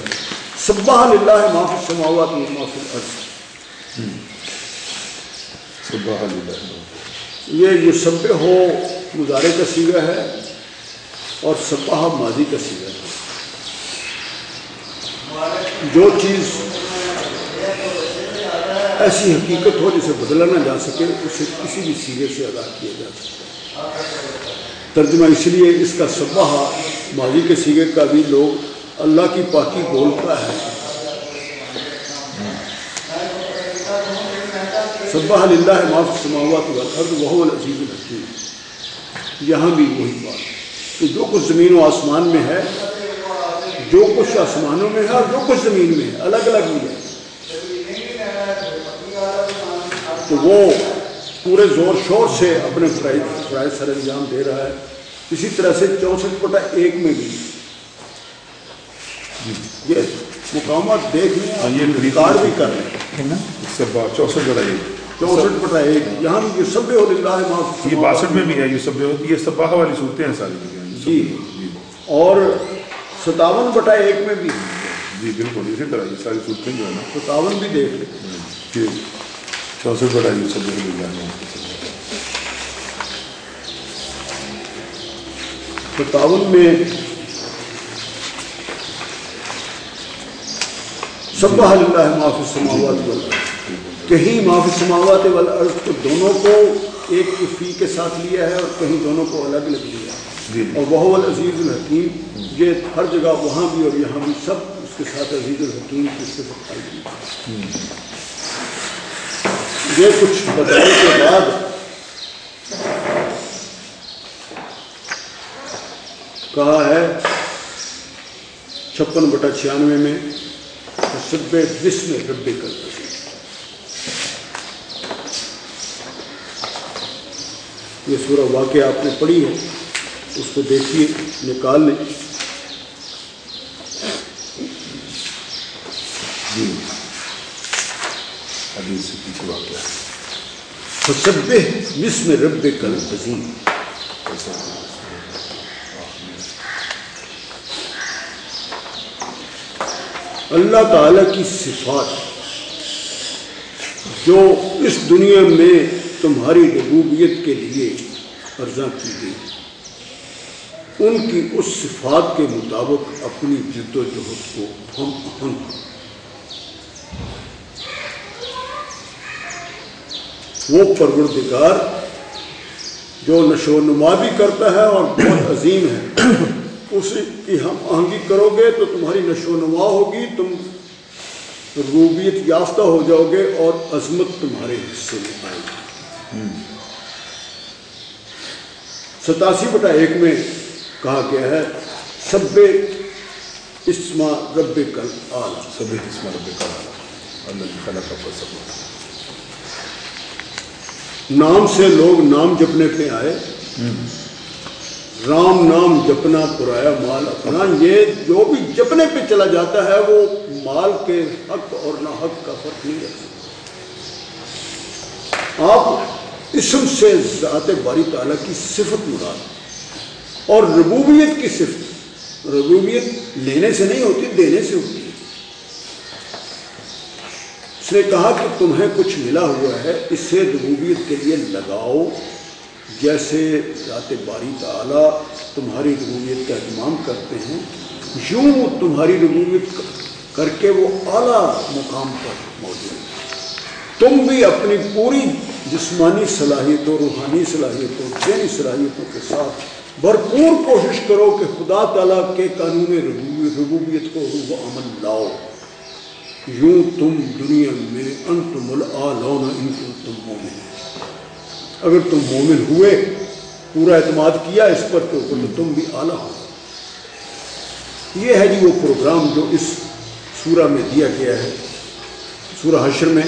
سبح للہ معاف السماوات و معاف الارض۔ سبحان اللہ۔ یہ جو سب ہو، گزارے کا سیگا ہے اور سپاہ ماضی کا سیگا ہے۔ جو چیز ایسی حقیقت ہو جسے بدلا نہ جا سکے، اسے کسی بھی سیرے سے ادا کیا جا سکتا ترجمہ اس لیے اس کا سباہ ماضی کے سیگے کا بھی لوگ اللہ کی پاکی بولتا ہے۔ سبح للہ معاف سماوات والارض وهو العزیز الحکیم۔ یہاں بھی وہی بات۔ کہ جو کچھ زمین و آسمان میں ہے جو کچھ آسمانوں میں ہے اور جو کچھ زمین میں ہے الگ الگ ہی ہے۔ تو وہ پورے زور شور سے اپنے فرائض فرائض سر انجام دے رہا ہے۔ اسی طرح سے چونسٹھ بٹا ایک میں بھی۔ یہ مقامات دیکھ ہاں، یہ لیں ریکارڈ بھی کر لیں۔ چونسٹھ بڑا یہ چونسٹھ بٹا ایک یہاں بھی یہ سب للہ معاف یہ باسٹھ میں بھی ہے یہ سب یہ سباہ والی صورتیں ہیں ساری۔ جی۔ اور ستاون بٹا ایک میں بھی۔ جی بالکل اسی طرح یہ ساری صورتیں جو ہے نا۔ ستاون بھی دیکھ لیں۔ کہ چونسٹھ بڑا یہ سب ستاون میں سبح للہ معاف السماوات والارض۔ کہیں معاف السماوات والارض تو دونوں کو ایک فی کے ساتھ لیا ہے اور کہیں دونوں کو الگ الگ لیا ہے۔ جی۔ اور وہ العزیز الحکیم یہ ہر جگہ وہاں بھی اور یہاں بھی سب اس کے ساتھ عزیز الحکیم کی صفت پائی گئی۔ یہ کچھ بتانے کے بعد کہا ہے چھپن بٹا چھیانوے میں سب بسم رب کر یہ سورہ واقعہ آپ نے پڑھی ہے اس کو دیکھیے نکال لیں۔ جی۔ سے پیچھے واقعہ بسم رب کل عظیم اللہ تعالیٰ کی صفات جو اس دنیا میں تمہاری ربوبیت کے لیے عرضہ کی گئی۔ ان کی اس صفات کے مطابق اپنی جد و جہد کو ہم اہم وہ پروردگار جو نشو و نما بھی کرتا ہے اور بہت عظیم ہے اس کی ہم آہنگی کرو گے تو تمہاری نشو و نما ہوگی، تم ربوبیت یافتہ ہو جاؤ گے اور عظمت تمہارے حصے میں آئے گی۔ ستاسی بٹا ایک میں کہا گیا ہے سب اسما رب کل آلہ سب اسم رب کا اللہ خلق کا سب نام سے لوگ نام جپنے پہ آئے۔ رام نام جپنا پرایا مال اپنا۔ یہ جو بھی جپنے پہ چلا جاتا ہے وہ مال کے حق اور نہ حق کا فرق نہیں رکھتا آپ اسم سے ذات باری تعالیٰ کی صفت مراد اور ربوبیت کی صفت، ربوبیت لینے سے نہیں ہوتی، دینے سے ہوتی ہے۔ اس نے کہا کہ تمہیں کچھ ملا ہوا ہے، اسے ربوبیت کے لیے لگاؤ۔ جیسے ذات باری تعالیٰ تمہاری ربوبیت کا اہتمام کرتے ہیں، یوں تمہاری ربوبیت کر کے وہ اعلیٰ مقام پر موجود ہے۔ تم بھی اپنی پوری جسمانی صلاحیتوں، روحانی صلاحیتوں، ذہنی صلاحیتوں کے ساتھ بھرپور کوشش کرو کہ خدا تعالیٰ کے قانون ربوبیت کو روح عمل لاؤ۔ یوں تم دنیا میں انتم العلون ان تم مومن اگر تم مومن ہوئے، پورا اعتماد کیا اس پر تو تو تم بھی اعلیٰ ہو۔ یہ ہے جی وہ پروگرام جو اس سورہ میں دیا گیا ہے، سورہ حشر میں۔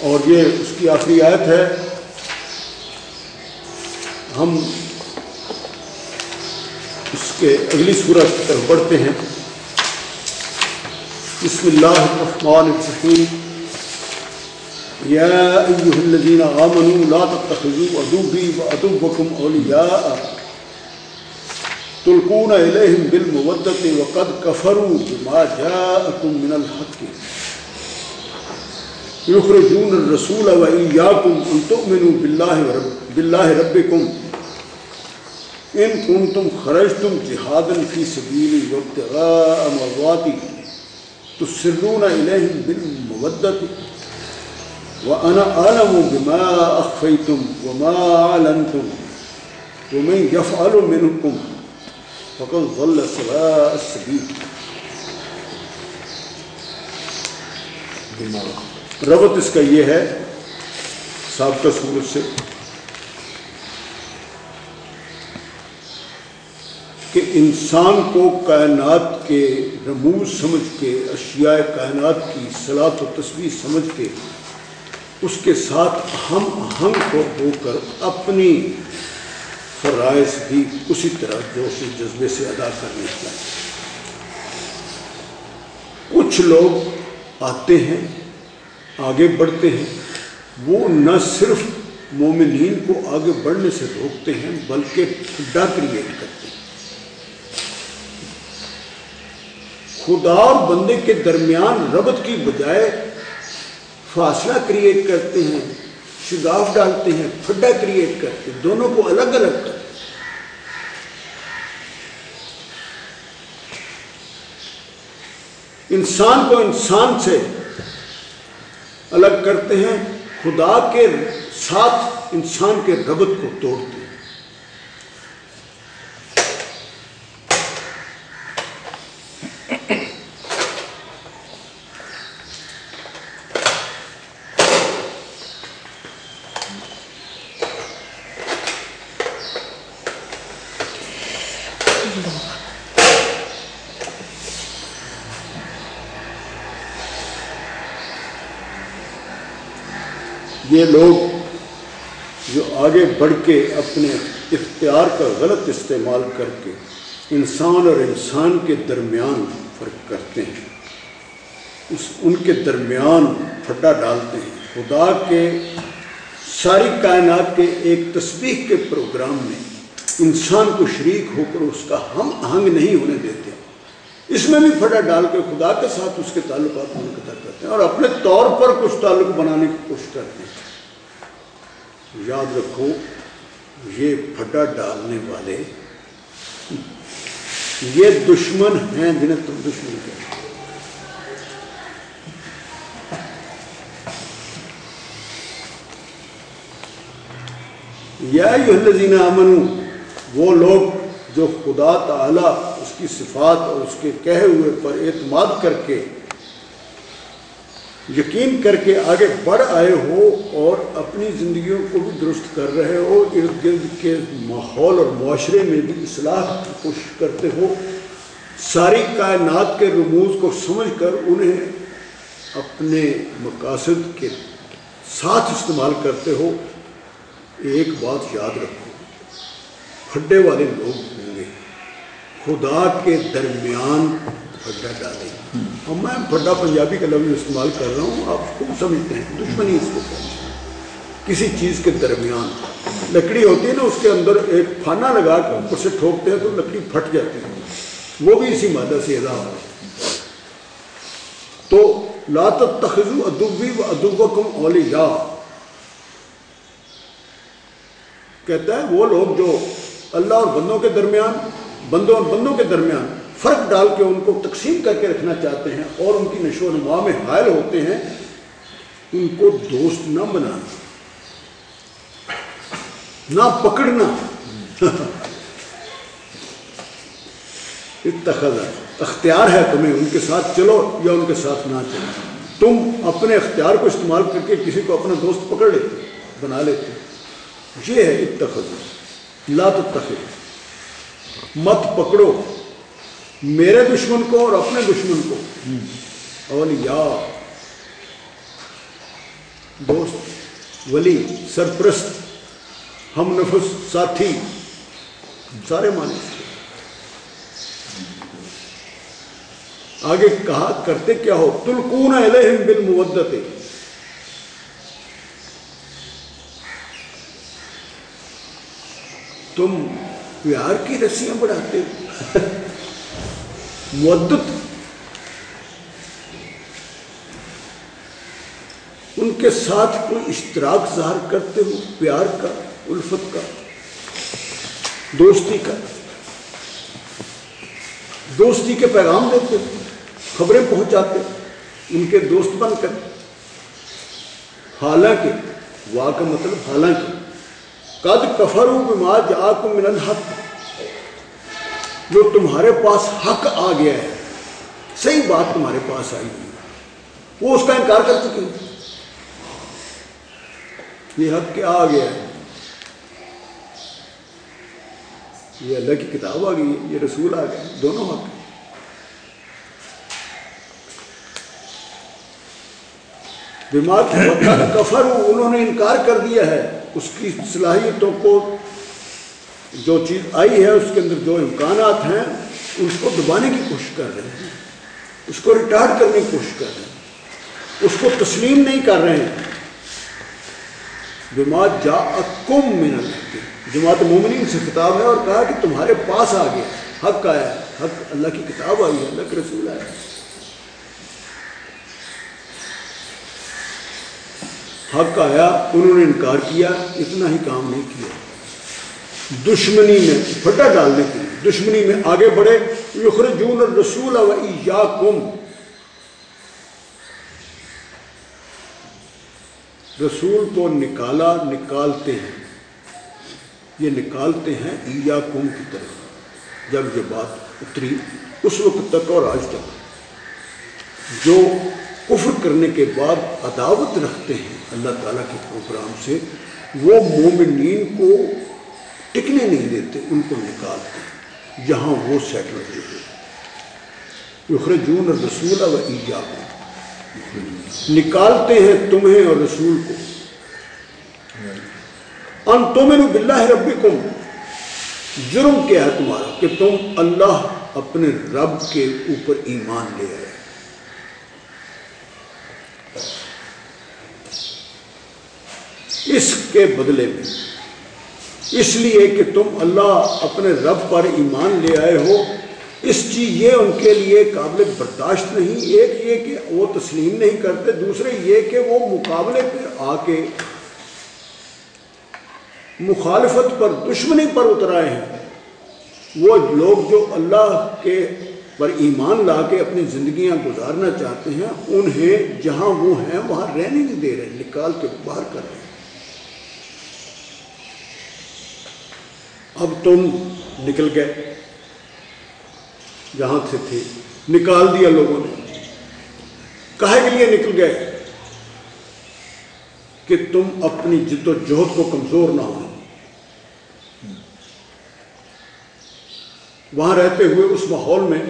اور یہ اس کی آخری آیت ہے۔ ہم اس کے اگلی سورہ کی طرف بڑھتے ہیں۔ بسم اللہ الرحمن الرحیم۔ یا ایوہ الذین آمنوا لا تتخذوا عدوبی و عدوبکم اولیاء۔ تلقون الیہم بالمودت وقد کفروا بما جاءکم من الحق۔ یخرجون الرسول و ایاکم ان تؤمنوا باللہ, رب باللہ ربکم. ان کنتم خرجتم جہادا فی سبیلی وابتغاء مرواتی تسرون الیہم بالمودت. وانا اعلم بما اخفیتم وما اعلنتم. ومن يفعل منكم فقد ضل سواء السبيل ربط اس کا یہ ہے، سابقہ صورت سے، کہ انسان کو کائنات کے رموز سمجھ کے، اشیاء کائنات کی صلاح و تصویر سمجھ کے، اس کے ساتھ ہم ہم کو ہو کر اپنی فرائض بھی اسی طرح جوش جذبے سے ادا کرنے چاہیے کچھ لوگ آتے ہیں آگے بڑھتے ہیں۔ وہ نہ صرف مومنین کو آگے بڑھنے سے روکتے ہیں، بلکہ کھڈا کریٹ کرتے ہیں۔ خدا اور بندے کے درمیان ربط کی بجائے فاصلہ کریٹ کرتے ہیں، شگاف ڈالتے ہیں کھڈا کریٹ کرتے ہیں، دونوں کو الگ الگ کرتے ہیں۔ انسان کو انسان سے الگ کرتے ہیں خدا کے ساتھ انسان کے ربط کو توڑتے ہیں یہ لوگ جو آگے بڑھ کے اپنے اختیار کا غلط استعمال کر کے انسان اور انسان کے درمیان فرق کرتے ہیں۔ اس ان کے درمیان پھٹا ڈالتے ہیں۔ خدا کے ساری کائنات کے ایک تسبیح کے پروگرام میں انسان کو شریک ہو کر اس کا ہم آہنگ نہیں ہونے دیتے۔ اس میں بھی پھٹا ڈال کے خدا کے ساتھ اس کے تعلقات منقطع کرتے ہیں اور اپنے طور پر کچھ تعلق بنانے کی کوشش کرتے ہیں۔ یاد رکھو، یہ پھٹا ڈالنے والے یہ دشمن ہیں جنہیں تم دشمن کہتے یا الذین آمنو وہ لوگ جو خدا تعالیٰ اس کی صفات اور اس کے کہے ہوئے پر اعتماد کر کے یقین کر کے آگے بڑھ آئے ہو اور اپنی زندگیوں کو بھی درست کر رہے ہو، ارد گرد کے ماحول اور معاشرے میں بھی اصلاح کی کوشش کرتے ہو۔ ساری کائنات کے رموز کو سمجھ کر انہیں اپنے مقاصد کے ساتھ استعمال کرتے ہو۔ ایک بات یاد رکھو پھڈے والے لوگ ہوں گے۔ خدا کے درمیان پھڈا ڈالیں اور میں پھڈا پنجابی کا لفظ استعمال کر رہا ہوں، آپ خوب سمجھتے ہیں، دشمنی اس کو کہتے ہیں۔ کسی چیز کے درمیان لکڑی ہوتی ہے نا، اس کے اندر ایک پھانا لگا کے اوپر سے ٹھوکتے ہیں تو لکڑی پھٹ جاتی ہے۔ وہ بھی اسی مادہ سے ادا ہو تو لات تخذو ادبی و ادبکم اولیاء۔ کہتا ہے وہ لوگ جو اللہ اور بندوں کے درمیان، بندوں اور بندوں کے درمیان فرق ڈال کے ان کو تقسیم کر کے رکھنا چاہتے ہیں اور ان کی نشو و نما میں حائل ہوتے ہیں، ان کو دوست نہ بنانا، نہ پکڑنا۔ اتخذ اختیار ہے تمہیں ان کے ساتھ چلو یا ان کے ساتھ نہ چلو۔ تم اپنے اختیار کو استعمال کر کے کسی کو اپنا دوست پکڑ لیتے، بنا لیتے۔ یہ ہے اتخذ لا تتخذ۔ مت پکڑو۔ میرے دشمن کو اور اپنے دشمن کو۔ اولیاء۔ دوست، ولی، سرپرست، ہم نفس ساتھی، سارے معنی آگے کہا کرتے کیا ہو؟ تلقون الیہم بالمودت۔ تم پیار کی رسیاں بڑھاتے ہو۔ مودت ان کے ساتھ کوئی اشتراک ظاہر کرتے ہو، پیار کا، الفت کا، دوستی کا۔ دوستی کے پیغام دیتے ہو، خبریں پہنچاتے ان کے دوست بن کر۔ حالانکہ وا کا مطلب حالانکہ۔ قد کفرو بما جاکم من الحق۔ جو تمہارے پاس حق آ گیا ہے۔ صحیح بات تمہارے پاس آئی۔ ہوئی وہ اس کا انکار کر چکے ہیں۔ یہ حق کیا آ گیا ہے۔ یہ اللہ کی کتاب آ گئی ہے۔ یہ رسول آ گیا دونوں حق ہیں۔ بیمار کفر انہوں نے انکار کر دیا ہے۔ اس کی صلاحیتوں کو جو چیز آئی ہے، اس کے اندر جو امکانات ہیں، اس کو دبانے کی کوشش کر رہے ہیں، اس کو ریٹارڈ کرنے کی کوشش کر رہے ہیں، اس کو تسلیم نہیں کر رہے ہیں۔ بیمار جا کم من جماعت مومنین سے خطاب ہے اور کہا کہ تمہارے پاس آ گیا حق آیا حق اللہ کی کتاب آئی ہے، اللہ کے رسول آیا حق آیا، انہوں نے انکار کیا، اتنا ہی کام نہیں کیا۔ دشمنی میں پھٹا ڈالنے کے لیے دشمنی میں آگے بڑھے۔ یخرجون الرسول و ایاکم۔ رسول کو نکالا، نکالتے ہیں۔ یہ نکالتے ہیں ایاکم کی طرف۔ جب یہ بات اتری، اس وقت تک اور آج تک۔ جو کفر کرنے کے بعد عداوت رکھتے ہیں اللہ تعالیٰ کے پروگرام سے، وہ مومنین کو ٹکنے نہیں دیتے، ان کو نکالتے ہیں جہاں وہ سیٹل ہوتے ہیں یخرجون الرسول و ایجاب نکالتے ہیں تمہیں اور رسول کو۔ ان تمن باللہ ربکم۔ جرم کیا ہے تمہارا؟ کہ تم اللہ اپنے رب کے اوپر ایمان لے آئے۔ اس کے بدلے میں اس لیے کہ تم اللہ اپنے رب پر ایمان لے آئے ہو۔ اس چیز یہ ان کے لیے قابل برداشت نہیں، ایک یہ کہ وہ تسلیم نہیں کرتے، دوسرے یہ کہ وہ مقابلے پر آ کے مخالفت پر، دشمنی پر اترائے ہیں۔ وہ لوگ جو اللہ کے پر ایمان لا کے اپنی زندگیاں گزارنا چاہتے ہیں، انہیں جہاں وہ ہیں، وہاں رہنے نہیں دے رہے، نکال کے باہر کر رہے ہیں۔ اب تم نکل گئے۔ جہاں سے تھے۔ نکال دیا لوگوں نے۔ کہے کے لیے نکل گئے؟ کہ تم اپنی جد و جہد کو کمزور نہ ہو۔ وہاں رہتے ہوئے اس ماحول میں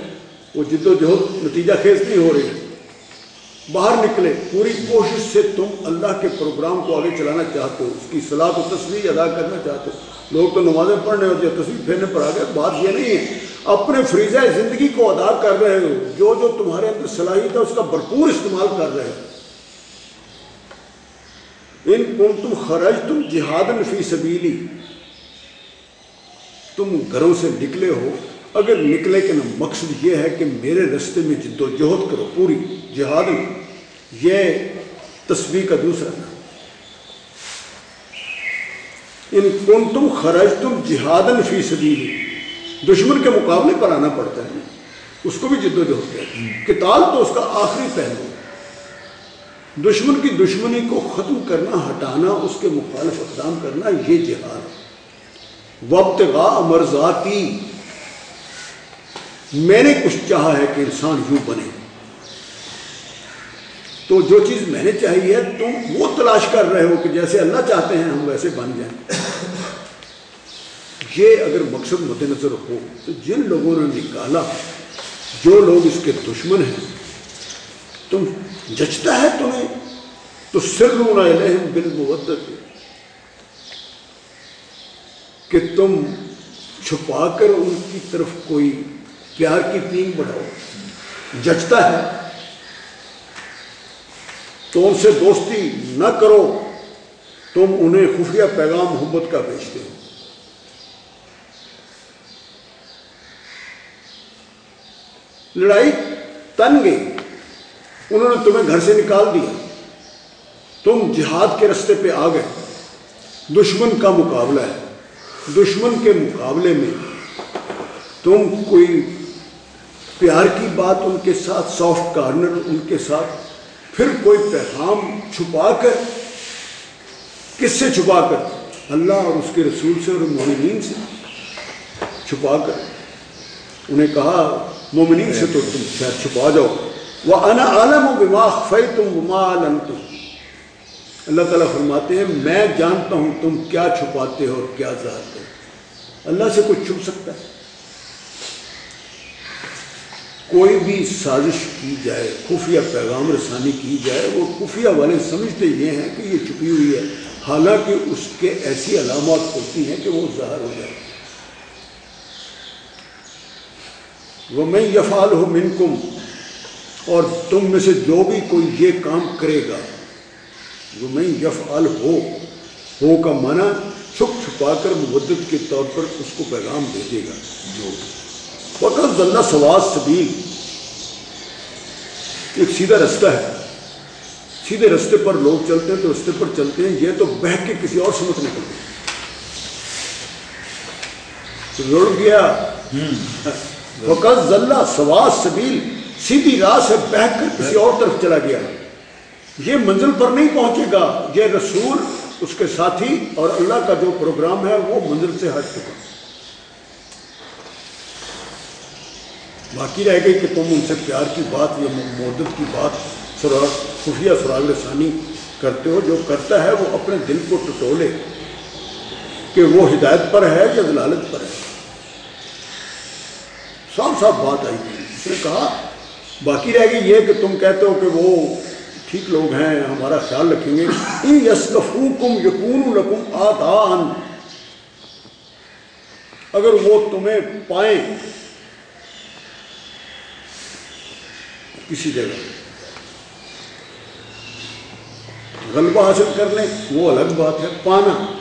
وہ جد و جہد نتیجہ خیز نہیں ہو رہی۔ باہر نکلے۔ پوری کوشش سے تم اللہ کے پروگرام کو آگے چلانا چاہتے ہو۔ اس کی صلاح و تصویر ادا کرنا چاہتے ہو۔ لوگ تو نمازیں پڑھنے اور جو تصویر پھیرنے پر آ گئے، بات یہ نہیں ہے۔ اپنے فریضہ زندگی کو ادا کر رہے ہو جو جو تمہارے اندر صلاحیت ہے، اس کا بھرپور استعمال کر رہے ہو ان کم تم خرج تم جہاد فی سبیلی۔ تم گھروں سے نکلے ہو۔ اگر نکلے کہ مقصد یہ ہے کہ میرے رستے میں جد و جہد کرو، پوری جہاد یہ تصویر کا دوسرا نام ان کن تم خرج تم جہادن فی سبیلی دشمن کے مقابلے پر آنا پڑتا ہے۔ اس کو بھی جد و جہد کہتے ہیں۔ تو اس کا آخری پہلو۔ دشمن کی دشمنی کو ختم کرنا، ہٹانا، اس کے مخالف اقدام کرنا، یہ جہاد۔ وقت غا مرضاتی میں نے کچھ چاہا ہے کہ انسان یوں بنے۔ تو جو چیز میں نے چاہیے تم وہ تلاش کر رہے ہو کہ جیسے اللہ چاہتے ہیں، ہم ویسے بن جائیں۔ یہ اگر مقصد مد نظر ہو، تو جن لوگوں نے نکالا، جو لوگ اس کے دشمن ہیں، تم جچتا ہے تمہیں؟ تو سر رونا بال کہ تم چھپا کر ان کی طرف کوئی پیار کی پینگ بڑھاؤ۔ جچتا ہے تو ان سے دوستی نہ کرو۔ تم انہیں خفیہ پیغام محبت کا بیچتے ہو۔ لڑائی تن گئی۔ انہوں نے تمہیں گھر سے نکال دیا۔ تم جہاد کے رستے پہ آ گئے۔ دشمن کا مقابلہ ہے۔ دشمن کے مقابلے میں تم کوئی پیار کی بات ان کے ساتھ سافٹ کارنر ان کے ساتھ پھر کوئی پیغام چھپا کر، کس سے چھپا کر؟ اللہ اور اس کے رسول سے اور مومنین سے چھپا کر۔ انہیں کہا، مومنین سے تو تم شاید چھپا جاؤ۔ وہ انا عالم و بماغ فی تم تم اللہ تعالیٰ فرماتے ہیں، میں جانتا ہوں تم کیا چھپاتے ہو اور کیا ظاہر ہو۔ اللہ سے کچھ چھپ سکتا ہے۔ کوئی بھی سازش کی جائے، خفیہ پیغام رسانی کی جائے، وہ خفیہ والے سمجھتے یہ ہیں کہ یہ چھپی ہوئی ہے۔ حالانکہ اس کے ایسی علامات ہوتی ہیں کہ وہ ظاہر ہو جائے۔ وہ میں یفال ہو منکم اور تم میں سے جو بھی کوئی یہ کام کرے گا۔ وہ میں یفعال ہو ہو کا معنی چھپ چھپا کر مبدت کے طور پر اس کو پیغام بھیجے گا۔ جو وقت ذلہ سواز سبیل ایک سیدھا رستہ ہے۔ سیدھے رستے پر لوگ چلتے ہیں تو رستے پر چلتے ہیں یہ تو بہ کے کسی اور سمت نکلتے رڑ گیا۔ وقت ذلہ سواز سبیل سیدھی راہ سے بہ کر کسی اور طرف چلا گیا۔ یہ منزل پر نہیں پہنچے گا۔ یہ رسول اس کے ساتھی اور اللہ کا جو پروگرام ہے وہ منزل سے ہٹ چکا۔ باقی رہ گئی کہ تم ان سے پیار کی بات یا مدت کی بات سراغ خفیہ سراغ رسانی کرتے ہو، جو کرتا ہے وہ اپنے دل کو ٹٹولے کہ وہ ہدایت پر ہے یا دلالت پر ہے۔ صاف صاف بات آئی اس نے کہا، باقی رہ گئی یہ کہ تم کہتے ہو کہ وہ ٹھیک لوگ ہیں، ہمارا خیال رکھیں گے۔ یسکفوکم یقون لکم آدان اگر وہ تمہیں پائیں کسی جگہ۔ غلبہ حاصل کر لیں وہ الگ بات ہے پانا۔